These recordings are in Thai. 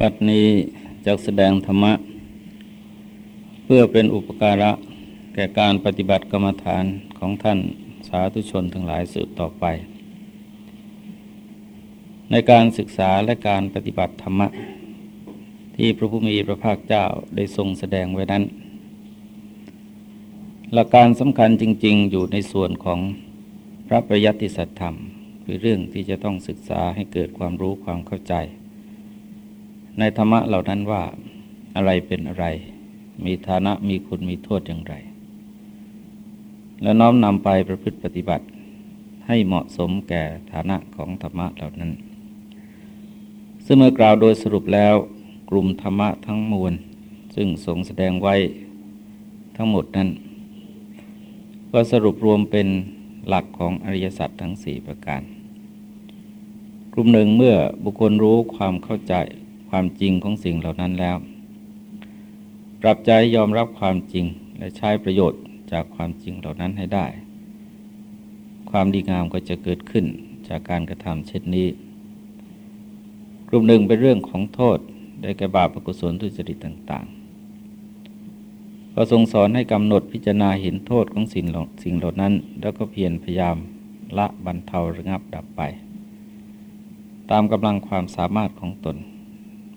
ปัดนี้จะแสดงธรรมะ เพื่อเป็นอุปการะแก่การปฏิบัติกรรมฐานของท่านสาธุชนทั้งหลายสืบต่อไป ในการศึกษาและการปฏิบัติธรรมะ ที่พระผู้มีพระภาคเจ้าได้ทรงแสดงไว้นั้น หลักการสำคัญจริง ๆ อยู่ในส่วนของพระประยัติสัตธรรม คือเรื่องที่จะต้องศึกษาให้เกิดความรู้ความเข้าใจ ในธรรมะเหล่านั้นว่าอะไรเป็นอะไร มีฐานะมีคุณมีโทษอย่างไร และน้อมนำไปประพฤติปฏิบัติ ให้เหมาะสมแก่ฐานะของธรรมะเหล่านั้น ซึ่งเมื่อกล่าวโดยสรุปแล้วกลุ่มธรรมะทั้งมวล ซึ่งทรงแสดงไว้ทั้งหมดนั้น ก็สรุปรวมเป็นหลักของอริยสัจทั้งสี่ประการ กลุ่มหนึ่งเมื่อบุคคลรู้ความเข้าใจ ความจริงของสิ่งเหล่านั้นแล้ว ปรับใจยอมรับความจริงและใช้ประโยชน์จากความจริงเหล่านั้นให้ได้ ความดีงามก็จะเกิดขึ้นจากการกระทำเช่นนี้กลุ่มหนึ่งเป็นเรื่องของโทษได้แก่บาปอกุศลทุจริตต่าง ๆ ก็ทรงสอนให้กำหนดพิจารณาเห็นโทษของสิ่งสิ่งเหล่านั้น แล้วก็เพียรพยายามละบรรเทาระงับดับไป ตามกำลังความสามารถของตน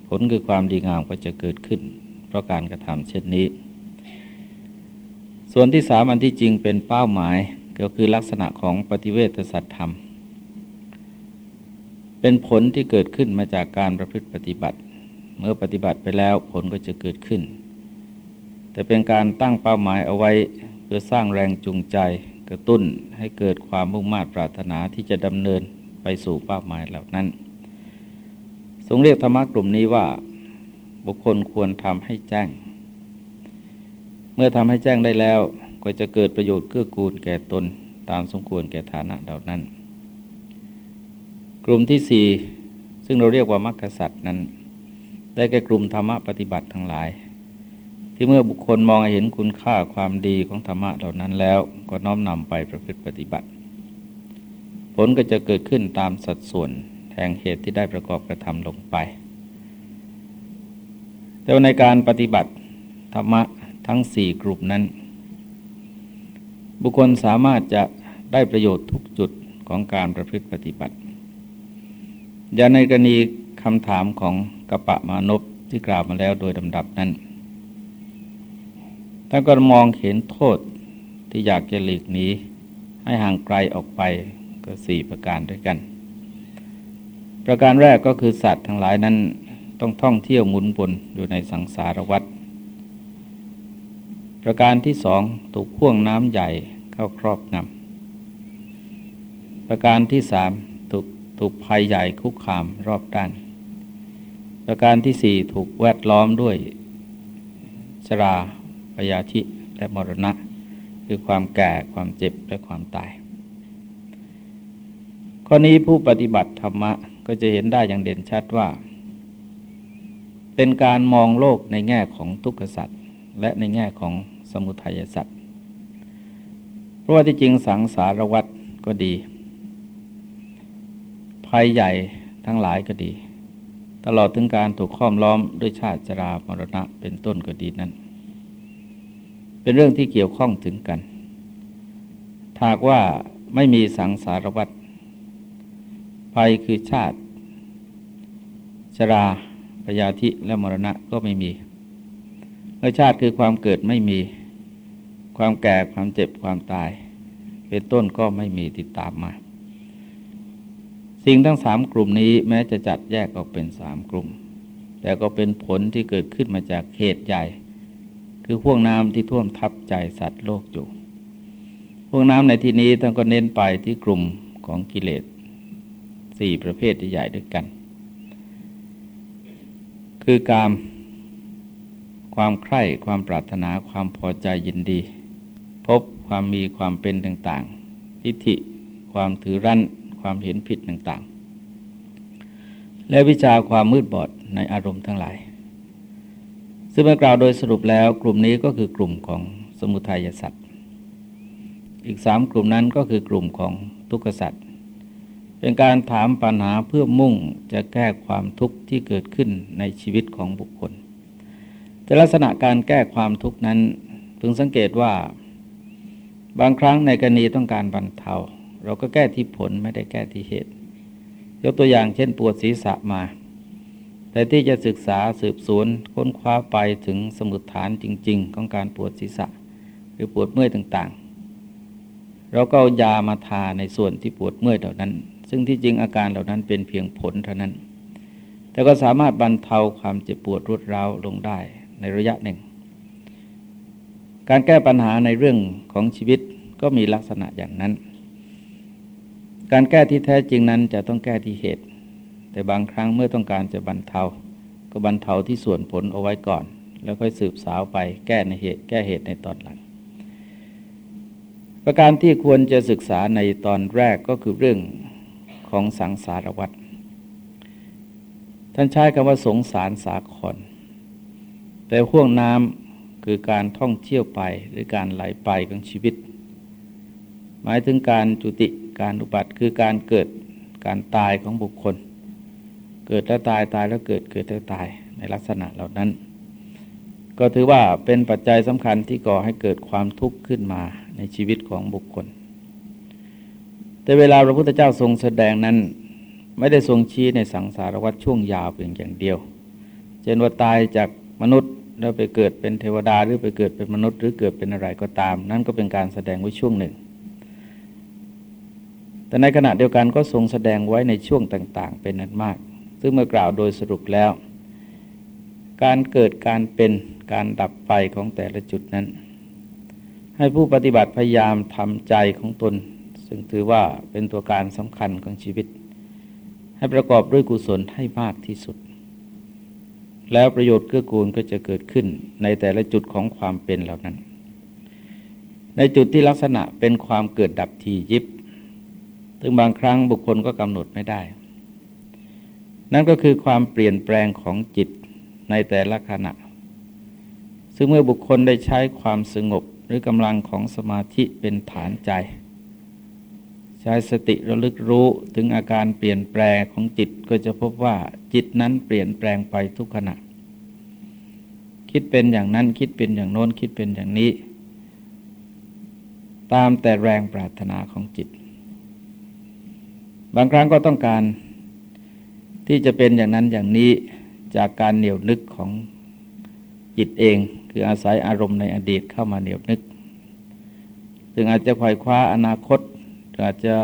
ผลคือความดีงามก็จะเกิดขึ้น เพราะการกระทำเช่นนี้ ส่วนที่สามอันที่จริงเป็นเป้าหมายก็คือลักษณะของปฏิเวทสัตธรรม เป็นผลที่เกิดขึ้นมาจากการประพฤติปฏิบัติ เมื่อปฏิบัติไปแล้วผลก็จะเกิดขึ้น แต่เป็นการตั้งเป้าหมายเอาไว้เพื่อสร้างแรงจูงใจกระตุ้นให้เกิดความมุ่งมา่ปรารถนาที่จะดำเนินไปสู่เป้าหมายเหล่านั้น ทรงเรียกธรรมะกลุ่มนี้ว่า บุคคลควรทำให้แจ้ง เมื่อทำให้แจ้งได้แล้วก็จะเกิดประโยชน์เกื้อกูลแก่ตนตามสมควรแก่ฐานะเหล่านั้น กลุ่มที่สี่ซึ่งเราเรียกว่ามรรคสัตว์นั้น ได้แก่กลุ่มธรรมะปฏิบัติทั้งหลาย ที่เมื่อบุคคลมองเห็นคุณค่าความดีของธรรมะเหล่านั้นแล้วก็น้อมนำไปประพฤติปฏิบัติ ผลก็จะเกิดขึ้นตามสัดส่วน ห่งเหตุที่ได้ประกอบกระทำลงไป แต่ในการปฏิบัติธรรมะทั้งสี่กลุ่มนั้น บุคคลสามารถจะได้ประโยชน์ทุกจุดของการประพฤติปฏิบัติ อย่างในกรณีคำถามของกระปะมานพที่กล่าวมาแล้วโดยลำดับนั้นท่านก็มองเห็นโทษที่อยากจะหลีกหนีให้ห่างไกลออกไปก็สี่ประการด้วยกัน ประการแรกก็คือสัตว์ทั้งหลายนั้นต้องท่องเที่ยวหมุนวนอยู่ในสังสารวัฏประการที่สองถูกพ่วงน้ำใหญ่เข้าครอบงำประการที่สามถูกถูกภัยใหญ่คุกคามรอบด้าน ประการที่สี่ถูกแวดล้อมด้วยชราพยาธิและมรณะ คือความแก่ความเจ็บและความตายข้อนี้ผู้ปฏิบัติธรรมะ ก็จะเห็นได้อย่างเด่นชัดว่า เป็นการมองโลกในแง่ของทุกขสัตว์และในแง่ของสมุทัยสัตว์เพราะว่าที่จริงสังสารวัตรก็ดี ภัยใหญ่ทั้งหลายก็ดี ตลอดถึงการถูกค้อมล้อมด้วยชาติจรามรณะเป็นต้นก็ดีนั้น เป็นเรื่องที่เกี่ยวข้องถึงกันหากว่าไม่มีสังสารวัตร ภัยคือชาติ ชราพยาธิและมรณะก็ไม่มีเมื่อชาติคือความเกิดไม่มี ความแก่ความเจ็บความตาย เป็นต้นก็ไม่มีติดตามมา สิ่งทั้งสามกลุ่มนี้แม้จะจัดแยกออกเป็นสามกลุ่ม แต่ก็เป็นผลที่เกิดขึ้นมาจากเหตุใหญ่ คือห่วงน้ำที่ท่วมทับใจสัตว์โลกอยู่ห่วงน้ำในที่นี้ท่านก็เน้นไปที่กลุ่มของกิเลส สี่ประเภทใหญ่ด้วยกัน คือกาม ความใคร่ความปรารถนาความพอใจยินดี พบความมีความเป็นต่างๆทิฏฐิความถือรั้นความเห็นผิดต่างๆ และวิชาความมืดบอดในอารมณ์ทั้งหลาย ซึ่งเมื่อกล่าวโดยสรุปแล้วกลุ่มนี้ก็คือกลุ่มของสมุทัยสัตว์ อีกสามกลุ่มนั้นก็คือกลุ่มของทุกขสัตว์ เป็นการถามปัญหาเพื่อมุ่งจะแก้ความทุกข์ที่เกิดขึ้นในชีวิตของบุคคล แต่ลักษณะการแก้ความทุกข์นั้นพึงสังเกตว่า บางครั้งในกรณีต้องการบรรเทา เราก็แก้ที่ผลไม่ได้แก้ที่เหตุ ยกตัวอย่างเช่นปวดศีรษะมา แต่ที่จะศึกษาสืบสวนค้นคว้าไปถึงสมุดฐานจริง ๆ ของการปวดศีรษะ หรือปวดเมื่อยต่างๆ เราก็ายามาทาในส่วนที่ปวดเมื่อยเหล่านั้น ซึ่งที่จริงอาการเหล่านั้นเป็นเพียงผลเท่านั้น แต่ก็สามารถบรรเทาความเจ็บปวดรวดร้าวลงได้ในระยะหนึ่ง การแก้ปัญหาในเรื่องของชีวิตก็มีลักษณะอย่างนั้น การแก้ที่แท้จริงนั้นจะต้องแก้ที่เหตุ แต่บางครั้งเมื่อต้องการจะบรรเทา ก็บรรเทาที่ส่วนผลเอาไว้ก่อน แล้วค่อยสืบสาวไปแก้ในเหตุ แก้เหตุในตอนหลังประการที่ควรจะศึกษาในตอนแรกก็คือเรื่อง ของสังสารวัตรท่านใช้คำว่าสงสารสาครแต่ห่วงน้ำคือการท่องเที่ยวไปหรือการไหลไปของชีวิต หมายถึงการจุติการอุบัติคือการเกิดการตายของบุคคล เกิดแล้วตายตายแล้วเกิดเกิดแล้วตายในลักษณะเหล่านั้น ก็ถือว่าเป็นปัจจัยสำคัญที่ก่อให้เกิดความทุกข์ขึ้นมาในชีวิตของบุคคล แต่เวลาพระพุทธเจ้าทรงแสดงนั้น ไม่ได้ทรงชี้ในสังสารวัฏช่วงยาวเพียงอย่างเดียว เช่นว่าตายจากมนุษย์แล้วไปเกิดเป็นเทวดาหรือไปเกิดเป็นมนุษย์ หรือเกิดเป็นอะไรก็ตาม นั่นก็เป็นการแสดงไว้ช่วงหนึ่ง แต่ในขณะเดียวกันก็ทรงแสดงไว้ในช่วงต่าง ๆ เป็นนั้นมาก ซึ่งเมื่อกล่าวโดยสรุปแล้ว การเกิดการเป็นการดับไปของแต่ละจุดนั้น ให้ผู้ปฏิบัติพยายามทำใจของตน ซึ่งถือว่าเป็นตัวการสำคัญของชีวิต ให้ประกอบด้วยกุศลให้มากที่สุด แล้วประโยชน์เกื้อกูลก็จะเกิดขึ้นในแต่ละจุดของความเป็นเหล่านั้น ในจุดที่ลักษณะเป็นความเกิดดับทียิบซึ่งบางครั้งบุคคลก็กำหนดไม่ได้ นั่นก็คือความเปลี่ยนแปลงของจิตในแต่ละขณะ ซึ่งเมื่อบุคคลได้ใช้ความสงบหรือกำลังของสมาธิเป็นฐานใจ ใช้สติระลึกรู้ถึงอาการเปลี่ยนแปลงของจิตก็จะพบว่าจิตนั้นเปลี่ยนแปลงไปทุกขณะ คิดเป็นอย่างนั้นคิดเป็นอย่างโน้นคิดเป็นอย่างนี้ ตามแต่แรงปรารถนาของจิต บางครั้งก็ต้องการที่จะเป็นอย่างนั้นอย่างนี้จากการเหนียวนึกของจิตเอง คืออาศัยอารมณ์ในอดีตเข้ามาเหนียวนึกซึ่งอาจจะไขว่คว้าอนาคต อาจจะ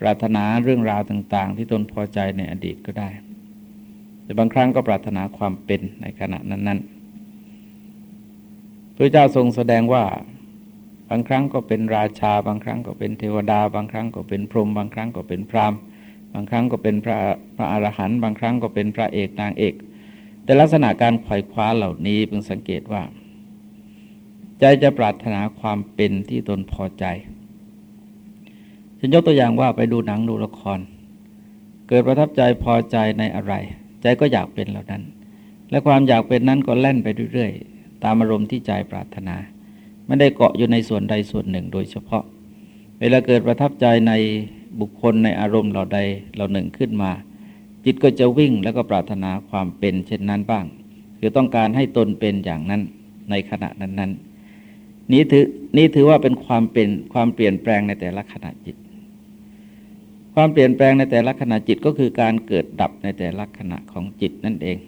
ปรารถนาเรื่องราวต่าง ๆ ที่ตนพอใจในอดีตก็ได้ แต่บางครั้งก็ปรารถนาความเป็นในขณะนั้นๆพระเจ้าทรงแสดงว่าบางครั้งก็เป็นราชา บางครั้งก็เป็นเทวดา บางครั้งก็เป็นพรหมบางครั้งก็เป็นพราหมณ์ บางครั้งก็เป็นพระพระอรหันต์บางครั้งก็เป็นพระเอกนางเอก แต่ลักษณะการไขว่คว้าเหล่านี้เพิ่งสังเกตว่า ใจจะปรารถนาความเป็นที่ตนพอใจ ฉันยกตัวอย่างว่าไปดูหนังดูละคร เกิดประทับใจพอใจในอะไร ใจก็อยากเป็นเหล่านั้น และความอยากเป็นนั้นก็แล่นไปเรื่อยๆ ตามอารมณ์ที่ใจปรารถนา ไม่ได้เกาะอยู่ในส่วนใดส่วนหนึ่งโดยเฉพาะ เวลาเกิดประทับใจในบุคคลในอารมณ์เหล่าใดเหล่าหนึ่งขึ้นมา จิตก็จะวิ่งแล้วก็ปรารถนาความเป็น เช่นนั้นบ้าง คือต้องการให้ตนเป็นอย่างนั้นในขณะนั้นๆนี้ถือนี้ถือว่าเป็นความเป็นความเปลี่ยนแปลงในแต่ละขณะจิต ความเปลี่ยนแปลงในแต่ละขณะจิตก็คือการเกิดดับในแต่ละขณะของจิตนั่นเอง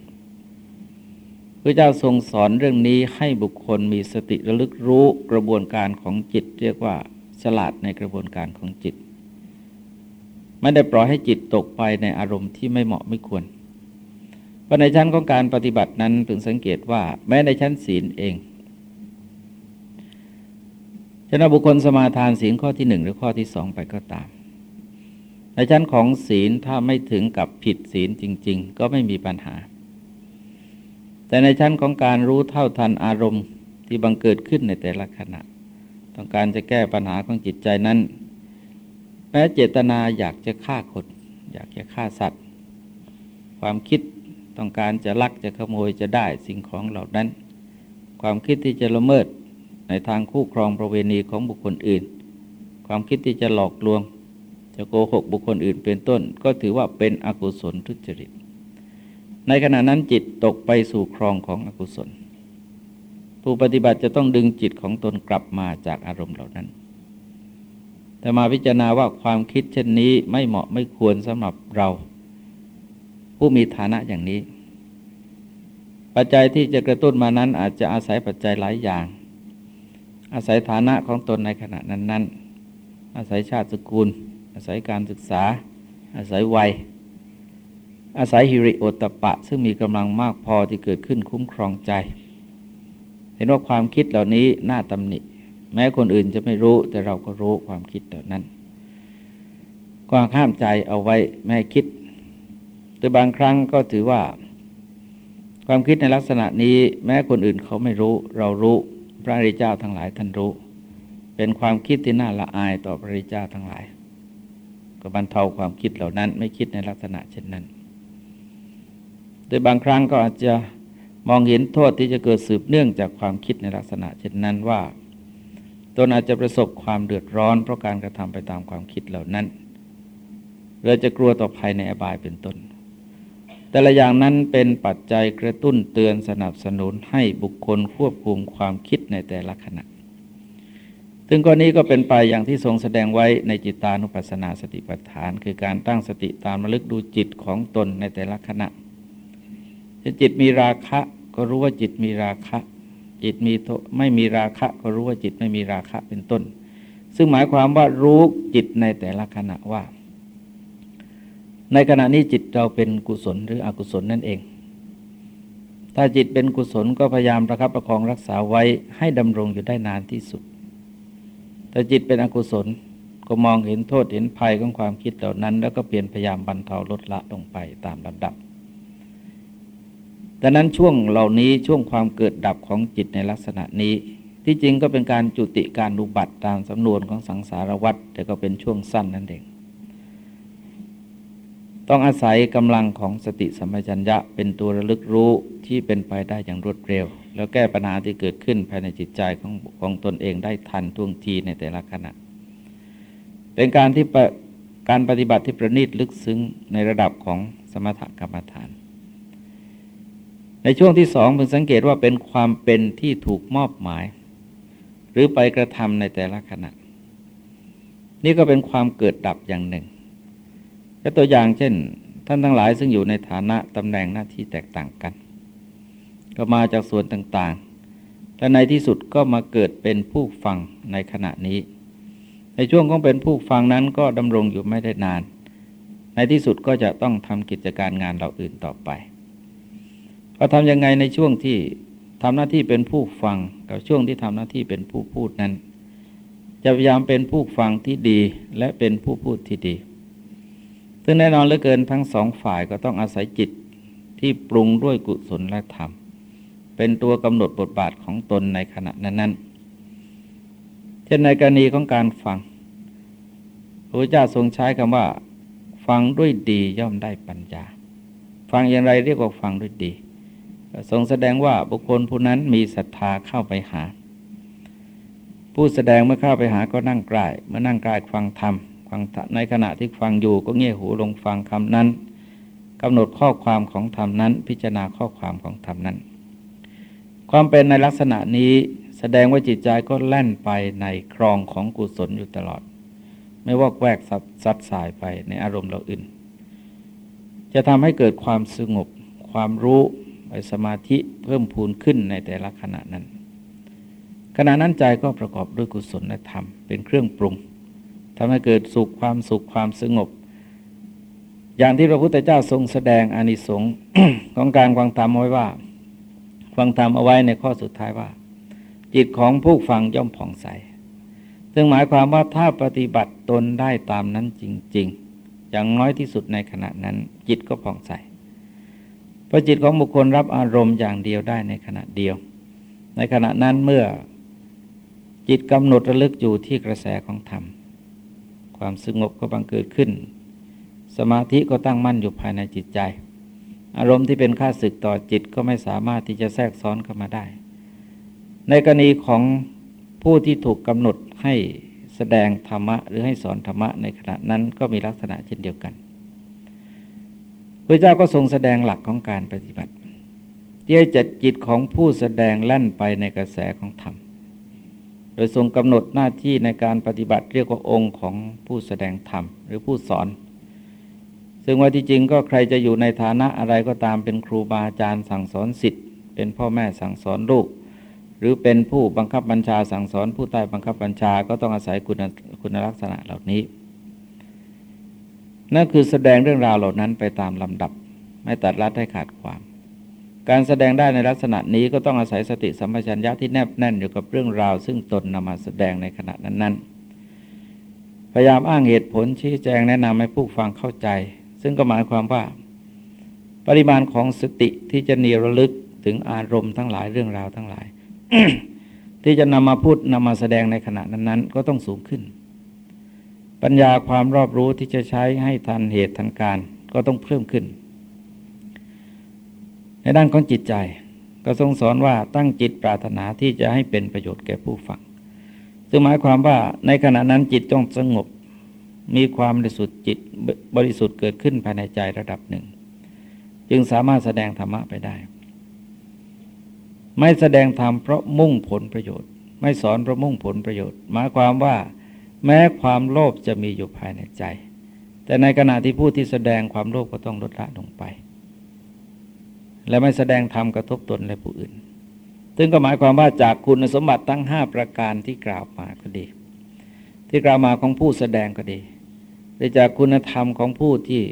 พระเจ้าทรงสอนเรื่องนี้ให้บุคคลมีสติระลึกรู้กระบวนการของจิต เรียกว่าฉลาดในกระบวนการของจิต ไม่ได้ปล่อยให้จิตตกไปในอารมณ์ที่ไม่เหมาะไม่ควรเพราะในชั้นของการปฏิบัตินั้นถึงสังเกตว่าแม้ในชั้นศีลเองฉะนั้นบุคคลสมาทานศีลข้อที่หนึ่งหรือข้อที่สองไปก็ตาม ในชั้นของศีลถ้าไม่ถึงกับผิดศีลจริง ๆ ก็ไม่มีปัญหา แต่ในชั้นของการรู้เท่าทันอารมณ์ที่บังเกิดขึ้นในแต่ละขณะ ต้องการจะแก้ปัญหาของจิตใจนั้น แม้เจตนาอยากจะฆ่าคน อยากจะฆ่าสัตว์ ความคิดต้องการจะลักจะขโมยจะได้สิ่งของเหล่านั้น ความคิดที่จะละเมิดในทางคู่ครองประเวณีของบุคคลอื่น ความคิดที่จะหลอกลวง จะโกหกบุคคลอื่นเป็นต้น ก็ถือว่าเป็นอกุศลทุจริต ในขณะนั้นจิตตกไปสู่ครองของอกุศล ผู้ปฏิบัติจะต้องดึงจิตของตนกลับมาจากอารมณ์เหล่านั้น แต่มาพิจารณาว่าความคิดเช่นนี้ไม่เหมาะไม่ควรสำหรับเรา ผู้มีฐานะอย่างนี้ ปัจจัยที่จะกระตุ้นมานั้นอาจจะอาศัยปัจจัยหลายอย่าง อาศัยฐานะของตนในขณะนั้นๆ อาศัยชาติสกุล อาศัยการศึกษา อาศัยวัย อาศัยฮิริโอตปะ ซึ่งมีกำลังมากพอที่เกิดขึ้นคุ้มครองใจ เห็นว่าความคิดเหล่านี้น่าตำหนิ แม้คนอื่นจะไม่รู้แต่เราก็รู้ความคิดเหล่านั้นก็ห้ามใจเอาไว้ไม่คิด แต่บางครั้งก็ถือว่า ความคิดในลักษณะนี้ แม้คนอื่นเขาไม่รู้ เรารู้พระริเจ้าทั้งหลายท่านรู้ เป็นความคิดที่น่าละอายต่อพระริเจ้าทั้งหลาย ก็บรรเทาความคิดเหล่านั้น ไม่คิดในลักษณะเช่นนั้น โดยบางครั้งก็อาจจะมองเห็นโทษที่จะเกิดสืบเนื่องจากความคิดในลักษณะเช่นนั้นว่า ตนอาจจะประสบความเดือดร้อน เพราะการกระทำไปตามความคิดเหล่านั้นเราจะกลัวต่อภัยในอบายเป็นต้น แต่ละอย่างนั้นเป็นปัจจัยกระตุ้นเตือนสนับสนุนให้บุคคลควบคุมความคิดในแต่ละขณะ ซึ่งกรณีก็เป็นไปอย่างที่ทรงแสดงไว้ในจิตานุปัสสนาสติปัฏฐาน คือการตั้งสติตามระลึกดูจิตของตนในแต่ละขณะถ้าจิตมีราคะก็รู้ว่าจิตมีราคะ จิตมีไม่มีราคะ ก็รู้ว่าจิตไม่มีราคะเป็นต้น ซึ่งหมายความว่ารู้จิตในแต่ละขณะว่า ในขณะนี้จิตเราเป็นกุศลหรืออกุศลนั่นเอง ถ้าจิตเป็นกุศลก็พยายามประคับประคองรักษาไว้ให้ดำรงอยู่ได้นานที่สุด แต่จิตเป็นอกุศลก็มองเห็นโทษเห็นภัยของความคิดเหล่านั้น แล้วก็เปลี่ยนพยายามบรรเทาลดละลงไปตามลำดับดังนั้นช่วงเหล่านี้ช่วงความเกิดดับของจิตในลักษณะนี้ ที่จริงก็เป็นการจุติการอุบัติตามสำนวนของสังสารวัตรแต่ก็เป็นช่วงสั้นนั่นเอง ต้องอาศัยกำลังของสติสัมปชัญญะเป็นตัวระลึกรู้ที่เป็นไปได้อย่างรวดเร็ว แล้วแก้ปัญหาที่เกิดขึ้นภายในจิตใจของของตนเองได้ทันท่วงทีในแต่ละขณะ เป็นการที่การปฏิบัติที่ประณีตลึกซึ้งในระดับของสมถกรรมฐาน ในช่วงที่สองเพิ่งสังเกตว่าเป็นความเป็นที่ถูกมอบหมาย หรือไปกระทำในแต่ละขณะ นี่ก็เป็นความเกิดดับอย่างหนึ่ง และตัวอย่างเช่น ท่านทั้งหลายซึ่งอยู่ในฐานะตำแหน่งหน้าที่แตกต่างกัน ก็มาจากส่วนต่างๆและในที่สุดก็มาเกิดเป็นผู้ฟังในขณะนี้ ในช่วงของเป็นผู้ฟังนั้นก็ดำรงอยู่ไม่ได้นาน ในที่สุดก็จะต้องทำกิจการงานเราอื่นต่อไปพอทำยังไงในช่วงที่ทำหน้าที่เป็นผู้ฟังกับช่วงที่ทำหน้าที่เป็นผู้พูดนั้น จะพยายามเป็นผู้ฟังที่ดีและเป็นผู้พูดที่ดี ซึ่งแน่นอนเหลือเกินทั้งสองฝ่ายก็ต้องอาศัยจิตที่ปรุงด้วยกุศลและธรรม เป็นตัวกำหนดบทบาทของตนในขณะนั้นๆ เช่นในกรณีของการฟังพระเจ้าทรงใช้คำว่า ฟังด้วยดีย่อมได้ปัญญา ฟังอย่างไรเรียกว่าฟังด้วยดีทรงแสดงว่าบุคคลผู้นั้นมีศรัทธาเข้าไปหา ผู้แสดงเมื่อเข้าไปหาก็นั่งกลายเมื่อนั่งกลายฟังธรรม ฟังในขณะที่ฟังอยู่ก็เงี่ยหูลงฟังคำนั้นกำหนดข้อความของธรรมนั้น พิจารณาข้อความของธรรมนั้น ความเป็นในลักษณะนี้แสดงว่าจิตใจก็แล่นไปในครองของกุศลอยู่ตลอด ไม่ว่าแวกซัดสายไปในอารมณ์เราอื่น จะทำให้เกิดความสงบ ความรู้ไปสมาธิเพิ่มพูนขึ้นในแต่ละขณะนั้น ขณะนั้นใจก็ประกอบด้วยกุศลธรรม เป็นเครื่องปรุง ทำให้เกิดสุขความสุขความสงบ อย่างที่พระพุทธเจ้าทรงแสดงอนิสงส์ของการฟังธรรมไว้ว่าฟังธรรมเอาไว้ในข้อสุดท้ายว่า จิตของผู้ฟังย่อมผ่องใส ซึ่งหมายความว่าถ้าปฏิบัติตนได้ตามนั้นจริง ๆ อย่างน้อยที่สุดในขณะนั้น จิตก็ผ่องใสเพราะจิตของบุคคลรับอารมณ์อย่างเดียวได้ในขณะเดียว ในขณะนั้นเมื่อจิตกำหนดระลึกอยู่ที่กระแสของธรรม ความสงบก็บังเกิดขึ้น สมาธิก็ตั้งมั่นอยู่ภายในจิตใจ อารมณ์ที่เป็นค่าศึกต่อจิตก็ไม่สามารถที่จะแทรกซ้อนเข้ามาได้ ในกรณีของผู้ที่ถูกกำหนดให้แสดงธรรมะหรือให้สอนธรรมะในขณะนั้นก็มีลักษณะเช่นเดียวกันพระเจ้าก็ทรงแสดงหลักของการปฏิบัติที่จะจัดจิตของผู้แสดงลั่นไปในกระแสของธรรม โดยทรงกำหนดหน้าที่ในการปฏิบัติเรียกว่าองค์ของผู้แสดงธรรม หรือผู้สอน ซึ่งว่าที่จริงก็ใครจะอยู่ในฐานะอะไรก็ตามเป็นครูบาอาจารย์สั่งสอนสิทธิ์เป็นพ่อแม่สั่งสอนลูก หรือเป็นผู้บังคับบัญชาสั่งสอนผู้ใต้บังคับบัญชาก็ต้องอาศัยคุณคุณลักษณะเหล่านี้ นั่นคือแสดงเรื่องราวเหล่านั้นไปตามลำดับ ไม่ตัดรัดให้ขาดความ การแสดงได้ในลักษณะนี้ก็ต้องอาศัยสติสัมปชัญญะที่แนบแน่นอยู่กับเรื่องราว ซึ่งตนนำมาแสดงในขณะนั้น ๆ พยายามอ้างเหตุผลชี้แจงแนะนำให้ผู้ฟังเข้าใจ ซึ่งก็หมายความว่า ปริมาณของสติที่จะเนีรลึกถึงอารมณ์ทั้งหลายเรื่องราวทั้งหลาย ที่จะนำมาพูดนำมาแสดงในขณะนั้น ๆ ก็ต้องสูงขึ้น ปัญญาความรอบรู้ที่จะใช้ให้ทันเหตุทันการก็ต้องเพิ่มขึ้น ในด้านของจิตใจก็ทรงสอนว่าตั้งจิตปรารถนาที่จะให้เป็นประโยชน์แก่ผู้ฟังซึ่งหมายความว่าในขณะนั้นจิตต้องสงบ มีความบริสุทธิ์จิตบริสุทธิ์เกิดขึ้นภายในใจระดับหนึ่ง จึงสามารถแสดงธรรมะไปได้ ไม่แสดงธรรมเพราะมุ่งผลประโยชน์ ไม่สอนเพราะมุ่งผลประโยชน์ หมายความว่า แม้ความโลภจะมีอยู่ภายในใจ แต่ในขณะที่ผู้ที่แสดงความโลภก็ต้องลดละลงไป และไม่แสดงธรรมกระทบตนและผู้อื่น ซึ่งก็หมายความว่าจากคุณสมบัติทั้งห้าประการที่กล่าวมาก็ดี ที่กล่าวมาของผู้แสดงก็ดีหรือจากคุณธรรมของผู้ที่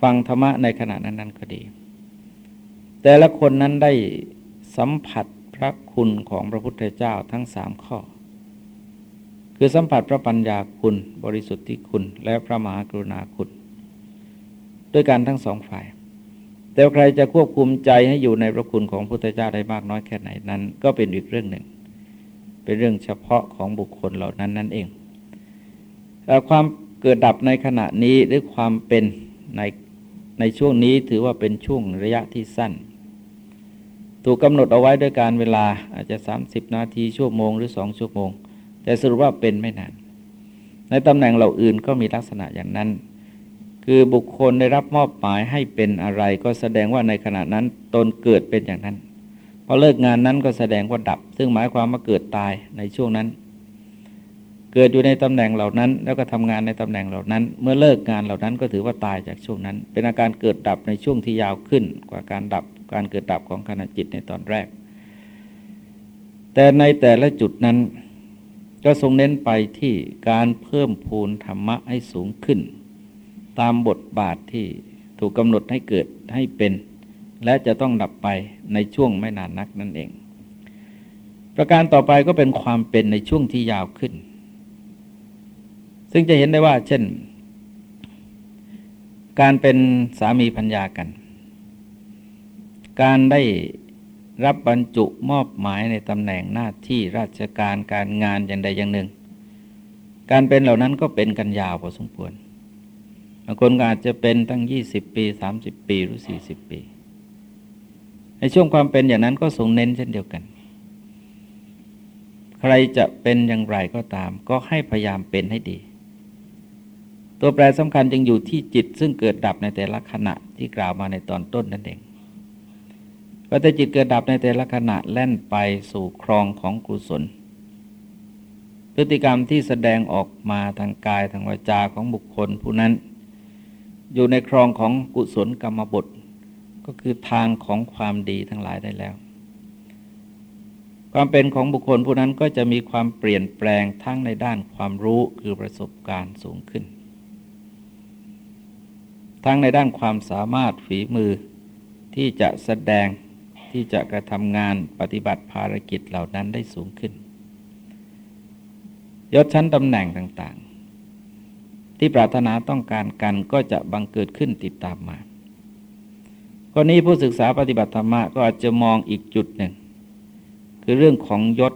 ฟังธรรมะในขณะนั้น ๆ ก็ดี แต่ละคนนั้นได้สัมผัสพระคุณของพระพุทธเจ้าทั้งสามข้อ คือสัมผัสพระปัญญาคุณ บริสุทธิคุณ และพระมหากรุณาคุณ ด้วยกันทั้งสองฝ่าย แต่ใครจะควบคุมใจให้อยู่ในพระคุณของพระพุทธเจ้าได้มากน้อยแค่ไหนนั้น ก็เป็นอีกเรื่องหนึ่ง เป็นเรื่องเฉพาะของบุคคลเหล่านั้นนั่นเองความเกิดดับในขณะนี้หรือความเป็นในในช่วงนี้ถือว่าเป็นช่วงระยะที่สั้น ถูกกำหนดเอาไว้ด้วยการเวลาอาจจะ 30 นาทีชั่วโมงหรือสองชั่วโมง แต่สรุปว่าเป็นไม่นาน ในตำแหน่งเหล่าอื่นก็มีลักษณะอย่างนั้น คือบุคคลได้รับมอบหมายให้เป็นอะไร ก็แสดงว่าในขณะนั้นตนเกิดเป็นอย่างนั้นพอเลิกงานนั้นก็แสดงว่าดับ ซึ่งหมายความว่าเกิดตายในช่วงนั้น เกิดอยู่ในตำแหน่งเหล่านั้น แล้วก็ทำงานในตำแหน่งเหล่านั้น เมื่อเลิกงานเหล่านั้นก็ถือว่าตายจากช่วงนั้น เป็นอาการเกิดดับในช่วงที่ยาวขึ้น กว่าการดับการเกิดดับของขณะจิตในตอนแรก แต่ในแต่ละจุดนั้นก็ทรงเน้นไปที่การเพิ่มพูนธรรมะให้สูงขึ้น ตามบทบาทที่ถูกกำหนดให้เกิดให้เป็น และจะต้องดับไปในช่วงไม่นานนักนั่นเอง ประการต่อไปก็เป็นความเป็นในช่วงที่ยาวขึ้น ซึ่งจะเห็นได้ว่า เช่น การเป็นสามีพัญญากัน การได้รับบรรจุมอบหมายในตำแหน่งหน้าที่ราชการการงานอย่างใดอย่างหนึ่ง การเป็นเหล่านั้นก็เป็นกันยาวพอสมควร บางคนอาจจะเป็นตั้ง20ปี30ปีหรือ40ปี ในช่วงความเป็นอย่างนั้นก็ทรงเน้นเช่นเดียวกัน ใครจะเป็นอย่างไรก็ตาม ก็ให้พยายามเป็นให้ดี ตัวแปรสำคัญจึงอยู่ที่จิตซึ่งเกิดดับในแต่ละขณะที่กล่าวมาในตอนต้นนั่นเองก็แต่จิตเกิดดับในแต่ละขณะแล่นไปสู่ครองของกุศลพฤติกรรมที่แสดงออกมาทางกายทางวาจาของบุคคลผู้นั้น อยู่ในครองของกุศลกรรมบท ก็คือทางของความดีทั้งหลายได้แล้ว ความเป็นของบุคคลผู้นั้นก็จะมีความเปลี่ยนแปลงทั้งในด้านความรู้คือประสบการณ์สูงขึ้น ทั้งในด้านความสามารถฝีมือที่จะแสดงที่จะกระทำงานปฏิบัติภารกิจเหล่านั้นได้สูงขึ้น ยศชั้นตำแหน่งต่างๆ ที่ปรารถนาต้องการกันก็จะบังเกิดขึ้นติดตามมาคนนี้ผู้ศึกษาปฏิบัติธรรมะก็อาจจะมองอีกจุดหนึ่ง คือเรื่องของยศ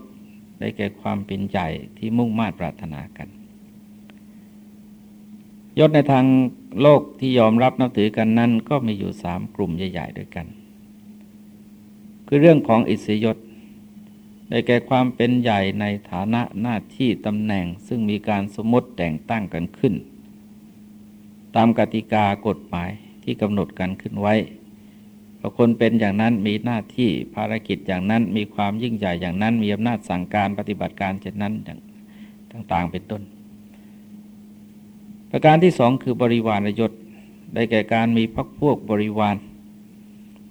ได้แก่ความเป็นใหญ่ที่มุ่งมา่ปรารถนากัน ยศในทางโลกที่ยอมรับนับถือกันนั้น ก็มีอยู่สามกลุ่มใหญ่ ๆ ด้วยกัน คือเรื่องของอิสยศได้แก่ความเป็นใหญ่ในฐานะหน้าที่ตำแหน่งซึ่งมีการสมมติแต่งตั้งกันขึ้น ตามกติกากฎหมายที่กำหนดกันขึ้นไว้พอคนเป็นอย่างนั้นมีหน้าที่ภารกิจอย่างนั้นมีความยิ่งใหญ่อย่างนั้น มีอำนาจสั่งการปฏิบัติการเช่นนั้นอย่างต่าง ๆ เป็นต้น ประการที่สองคือบริวารยศได้แก่การมีพักพวกบริวาร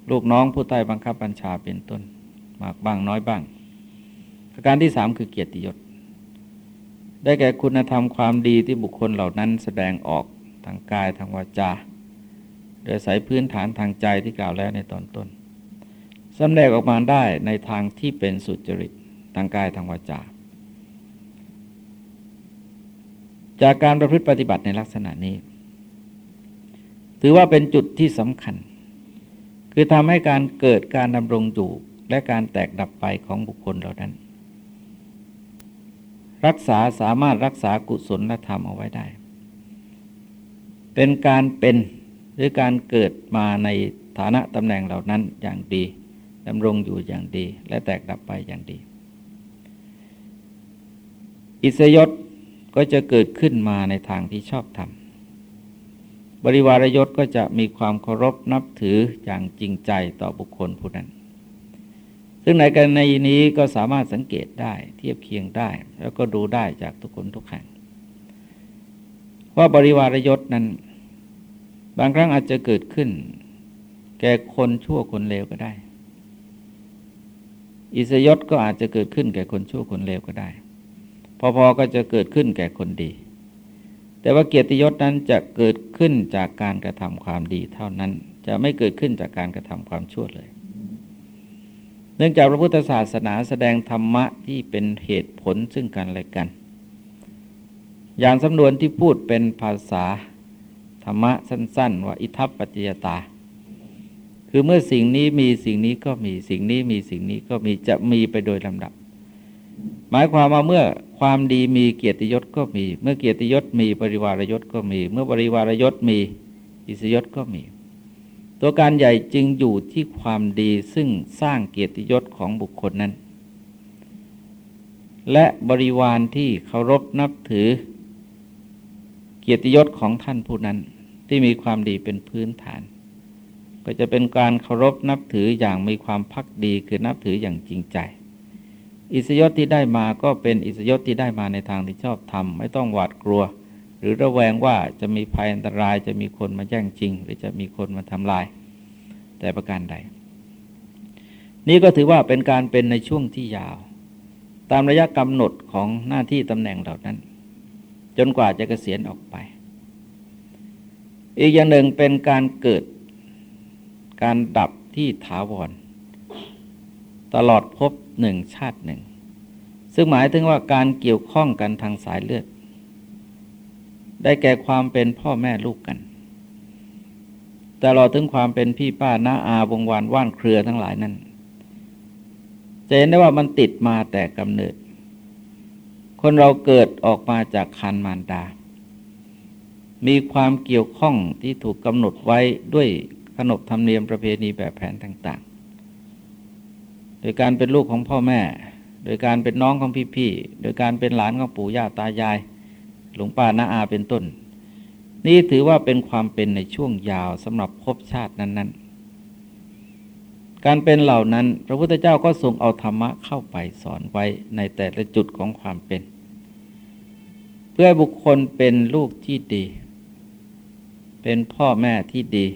ลูกน้องผู้ใต้บังคับบัญชาเป็นต้น มากบ้างน้อยบ้าง ประการที่สามคือเกียรติยศ ได้แก่คุณธรรมความดีที่บุคคลเหล่านั้นแสดงออก ทางกายทางวาจา โดยสายพื้นฐานทางใจที่กล่าวแล้วในตอนต้นสำแดงออกมาได้ในทางที่เป็นสุจริตทางกายทางวาจา จากการประพฤติปฏิบัติในลักษณะนี้ ถือว่าเป็นจุดที่สำคัญ คือทำให้การเกิดการดำรงอยู่และการแตกดับไปของบุคคลเหล่านั้น รักษาสามารถรักษากุศลธรรมเอาไว้ได้ เป็นการเป็นหรือการเกิดมาในฐานะตำแหน่งเหล่านั้นอย่างดีดำรงอยู่อย่างดี และแตกดับไปอย่างดี อิสยศก็จะเกิดขึ้นมาในทางที่ชอบทำบริวารยศก็จะมีความเคารพนับถืออย่างจริงใจต่อบุคคลผู้นั้น ซึ่งในกรณีนี้ก็สามารถสังเกตได้เทียบเคียงได้ แล้วก็ดูได้จากทุกคนทุกแห่ง ว่าบริวารยศนั้น บางครั้งอาจจะเกิดขึ้น แก่คนชั่วคนเลวก็ได้ อิสยศก็อาจจะเกิดขึ้นแก่คนชั่วคนเลวก็ได้ พอๆก็จะเกิดขึ้นแก่คนดี แต่ว่าเกียรติยศนั้นจะเกิดขึ้นจากการกระทำความดีเท่านั้น จะไม่เกิดขึ้นจากการกระทำความชั่วเลยเนื่องจากพระพุทธศาสนาแสดงธรรมะที่เป็นเหตุผลซึ่งกันและกัน อย่างสำนวนที่พูดเป็นภาษาธรรมะสั้น ๆ ว่าอิทัปปัจจยตา คือเมื่อสิ่งนี้มีสิ่งนี้ก็มีสิ่งนี้มีสิ่งนี้ก็มีจะมีไปโดยลำดับ หมายความว่าเมื่อความดีมีเกียรติยศก็มี เมื่อเกียรติยศมีบริวารยศก็มี เมื่อบริวารยศมีอิสยศก็มี ตัวการใหญ่จึงอยู่ที่ความดีซึ่งสร้างเกียรติยศของบุคคลนั้น และบริวารที่เคารพนับถือ กียรติยศของท่านผู้นั้นที่มีความดีเป็นพื้นฐาน ก็จะเป็นการเคารพนับถืออย่างมีความพักดีคือนับถืออย่างจริงใจ อิสยศที่ได้มาก็เป็นอิสยศที่ได้มาในทางที่ชอบทำไม่ต้องหวาดกลัว หรือระแวงว่าจะมีภัยอันตรายจะมีคนมาแย่งจริง หรือจะมีคนมาทำลาย แต่ประการใด นี่ก็ถือว่าเป็นการเป็นในช่วงที่ยาว ตามระยะกำหนดของหน้าที่ตำแหน่งเหล่านั้น จนกว่าจะเกษียณออกไป อีกอย่างหนึ่งเป็นการเกิดการดับที่ถาวร ตลอดพบหนึ่งชาติหนึ่ง ซึ่งหมายถึงว่าการเกี่ยวข้องกันทางสายเลือด ได้แก่ความเป็นพ่อแม่ลูกกันแต่เราถึงความเป็นพี่ป้าน้าอาวงวานว่านเครือทั้งหลายนั้นจะเห็นได้ว่ามันติดมาแต่กำเนิด คนเราเกิดออกมาจากคันมารดา มีความเกี่ยวข้องที่ถูกกำหนดไว้ด้วยขนบธรรมเนียมประเพณีแบบแผนต่างๆ โดยการเป็นลูกของพ่อแม่ โดยการเป็นน้องของพี่ๆ โดยการเป็นหลานของปู่ย่าตายาย หลวงป้าน้าอาเป็นต้น นี่ถือว่าเป็นความเป็นในช่วงยาวสำหรับภพชาตินั้นๆ การเป็นเหล่านั้น พระพุทธเจ้าก็ทรงเอาธรรมะเข้าไปสอนไว้ในแต่ละจุดของความเป็น เพื่อบุคคลเป็นลูกที่ดี เป็นพ่อแม่ที่ดี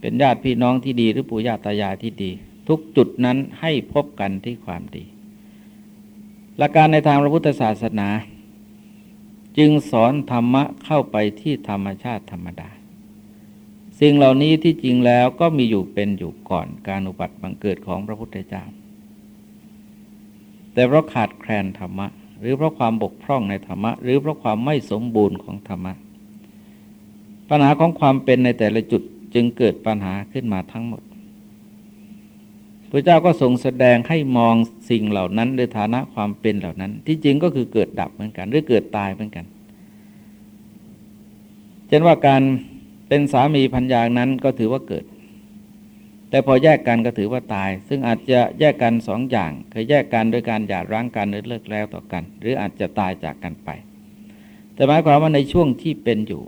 เป็นญาติพี่น้องที่ดีหรือปู่ย่าตายายที่ดี ทุกจุดนั้นให้พบกันที่ความดี หลักการในทางพระพุทธศาสนา จึงสอนธรรมะเข้าไปที่ธรรมชาติธรรมดา สิ่งเหล่านี้ที่จริงแล้วก็มีอยู่เป็นอยู่ก่อนการอุบัติบังเกิดของพระพุทธเจ้า แต่เพราะขาดแคลนธรรมะ หรือเพราะความบกพร่องในธรรมะ หรือเพราะความไม่สมบูรณ์ของธรรมะ ปัญหาของความเป็นในแต่ละจุดจึงเกิดปัญหาขึ้นมาทั้งหมดพระเจ้าก็ทรงแสดงให้มองสิ่งเหล่านั้นโดยฐานะความเป็นเหล่านั้น ที่จริงก็คือเกิดดับเหมือนกัน หรือเกิดตายเหมือนกัน เช่นว่าการ เป็นสามีพันยางนั้นก็ถือว่าเกิด แต่พอแยกกันก็ถือว่าตาย ซึ่งอาจจะแยกกันสองอย่างเคยแยกกันโดยการหย่าร้างกันหรือเลิกแล้วต่อกัน หรืออาจจะตายจากกันไป แต่หมายความว่าในช่วงที่เป็นอยู่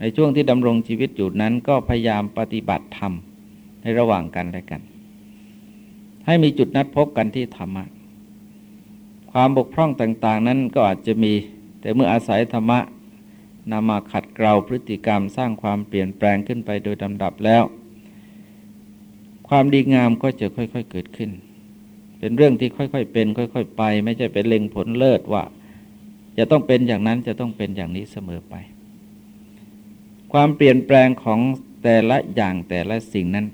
ในช่วงที่ดำรงชีวิตอยู่นั้น ก็พยายามปฏิบัติธรรมในระหว่างกันและกัน ให้มีจุดนัดพบกันที่ธรรมะความบกพร่องต่าง ๆ นั้นก็อาจจะมี แต่เมื่ออาศัยธรรมะ นำมาขัดเกลาพฤติกรรมสร้างความเปลี่ยนแปลงขึ้นไปโดยลำดับแล้ว ความดีงามก็จะค่อยๆเกิดขึ้น เป็นเรื่องที่ค่อยๆเป็น ค่อย ๆ ไป ไม่ใช่เป็นเล็งผลเลิศว่า จะต้องเป็นอย่างนั้นจะต้องเป็นอย่างนี้เสมอไป ความเปลี่ยนแปลงของแต่ละอย่างแต่ละสิ่งนั้น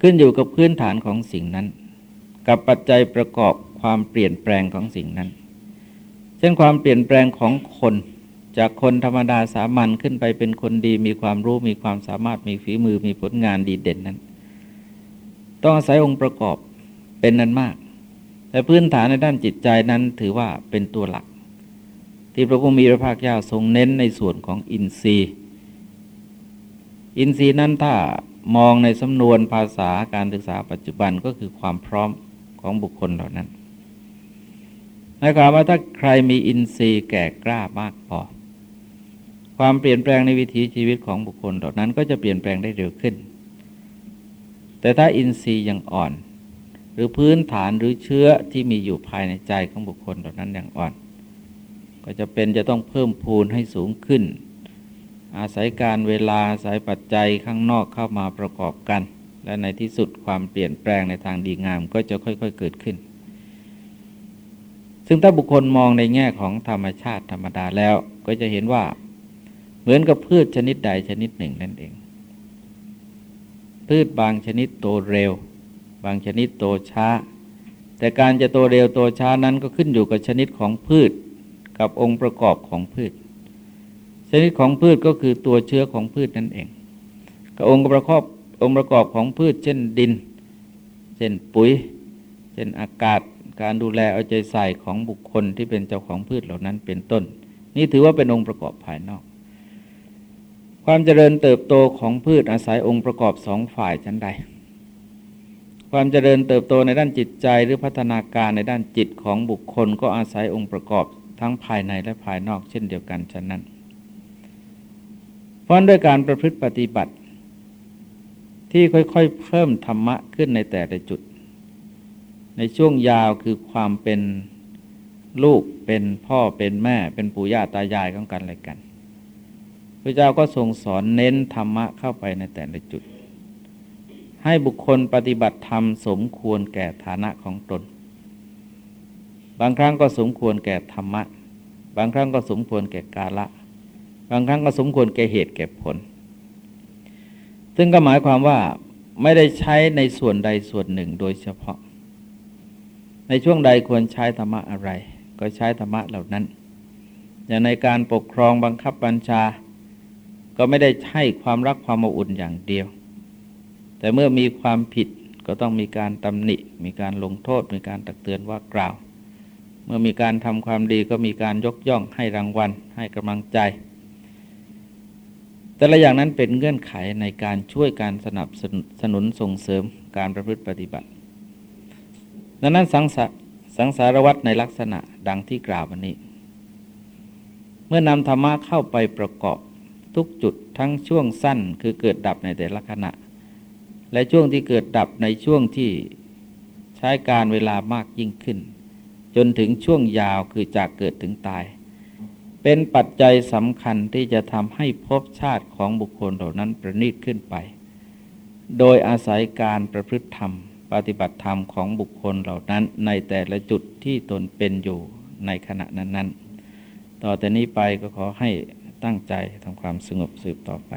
ขึ้นอยู่กับพื้นฐานของสิ่งนั้น กับปัจจัยประกอบความเปลี่ยนแปลงของสิ่งนั้น ช่นความเปลี่ยนแปลงของคน จากคนธรรมดาสามัญขึ้นไปเป็นคนดี มีความรู้มีความสามารถมีฝีมือมีผลงานดีเด่นนั้น ต้องอาศัยองค์ประกอบเป็นนั้นมาก แต่พื้นฐานในด้านจิตใจนั้นถือว่าเป็นตัวหลัก ที่พระพุทธมีพระภาคเจ้าทรงเน้นในส่วนของอินทรีย์ อินทรีย์นั้นถ้ามองในสำนวนภาษาการศึกษาปัจจุบันก็คือความพร้อมของบุคคลเหล่านั้น มายความว่าถ้าใครมีอินทรีย์แก่กล้ามากพอ ความเปลี่ยนแปลงในวิถีชีวิตของบุคคลเหล่านั้นก็จะเปลี่ยนแปลงได้เร็วขึ้น แต่ถ้าอินทรีย์ยังอ่อน หรือพื้นฐานหรือเชื้อที่มีอยู่ภายในใจของบุคคลเหล่านั้นยังอ่อน ก็จะเป็นจะต้องเพิ่มพูนให้สูงขึ้น อาศัยการเวลาอาศัยปัจจัยข้างนอกเข้ามาประกอบกัน และในที่สุดความเปลี่ยนแปลงในทางดีงามก็จะค่อย ๆ เกิดขึ้น ซึ่งถ้าบุคคลมองในแง่ของธรรมชาติธรรมดาแล้ว ก็จะเห็นว่า เหมือนกับพืชชนิดใดชนิดหนึ่งนั่นเอง พืชบางชนิดโตเร็ว บางชนิดโตช้า แต่การจะโตเร็วโตช้านั้นก็ขึ้นอยู่กับชนิดของพืชกับองค์ประกอบของพืช ชนิดของพืชก็คือตัวเชื้อของพืชนั่นเองกับองค์ประกอบองค์ประกอบของพืช เช่นดิน เช่นปุ๋ย เช่นอากาศ การดูแลเอาใจใส่ของบุคคลที่เป็นเจ้าของพืชเหล่านั้นเป็นต้น นี่ถือว่าเป็นองค์ประกอบภายนอก ความเจริญเติบโตของพืชอาศัยองค์ประกอบสองฝ่ายชั้นใด ความเจริญเติบโตในด้านจิตใจหรือพัฒนาการในด้านจิตของบุคคล ก็อาศัยองค์ประกอบทั้งภายในและภายนอกเช่นเดียวกันฉะนั้นเพราะด้วยการประพฤติปฏิบัติ ที่ค่อยๆ เพิ่มธรรมะขึ้นในแต่ละจุด ในช่วงยาวคือความเป็นลูกเป็นพ่อเป็นแม่เป็นปู่ย่าตายายของกันอะไรกันพระเจ้าก็ทรงสอนเน้นธรรมะเข้าไปในแต่ละจุด ให้บุคคลปฏิบัติธรรมสมควรแก่ฐานะของตน บางครั้งก็สมควรแก่ธรรมะ บางครั้งก็สมควรแก่กาละ บางครั้งก็สมควรแก่เหตุแก่ผล ซึ่งก็หมายความว่าไม่ได้ใช้ในส่วนใดส่วนหนึ่งโดยเฉพาะ ในช่วงใดควรใช้ธรรมะอะไร ก็ใช้ธรรมะเหล่านั้น อย่างในการปกครองบังคับบัญชา ก็ไม่ได้ให้ความรักความอบอุ่นอย่างเดียว แต่เมื่อมีความผิดก็ต้องมีการตำหนิ มีการลงโทษ มีการตักเตือนว่ากล่าว เมื่อมีการทำความดีก็มีการยกย่องให้รางวัล ให้กำลังใจ แต่ละอย่างนั้นเป็นเงื่อนไขในการช่วยการสนับสนุนส่งเสริมการประพฤติปฏิบัติ ดังนั้นสังสสังสารวัตในลักษณะดังที่กล่าววันนี้ เมื่อนำธรรมะเข้าไปประกอบทุกจุดทั้งช่วงสั้นคือเกิดดับในแต่ละขณะ และช่วงที่เกิดดับในช่วงที่ใช้การเวลามากยิ่งขึ้น จนถึงช่วงยาวคือจากเกิดถึงตาย เป็นปัจจัยสำคัญที่จะทำให้ภพชาติของบุคคลเหล่านั้นประณีตขึ้นไป โดยอาศัยการประพฤติธรรม ปฏิบัติธรรมของบุคคลเหล่านั้น ในแต่ละจุดที่ตนเป็นอยู่ในขณะนั้น ๆ ต่อแต่นี้ไปก็ขอให้ตั้งใจทำความสงบสืบต่อไป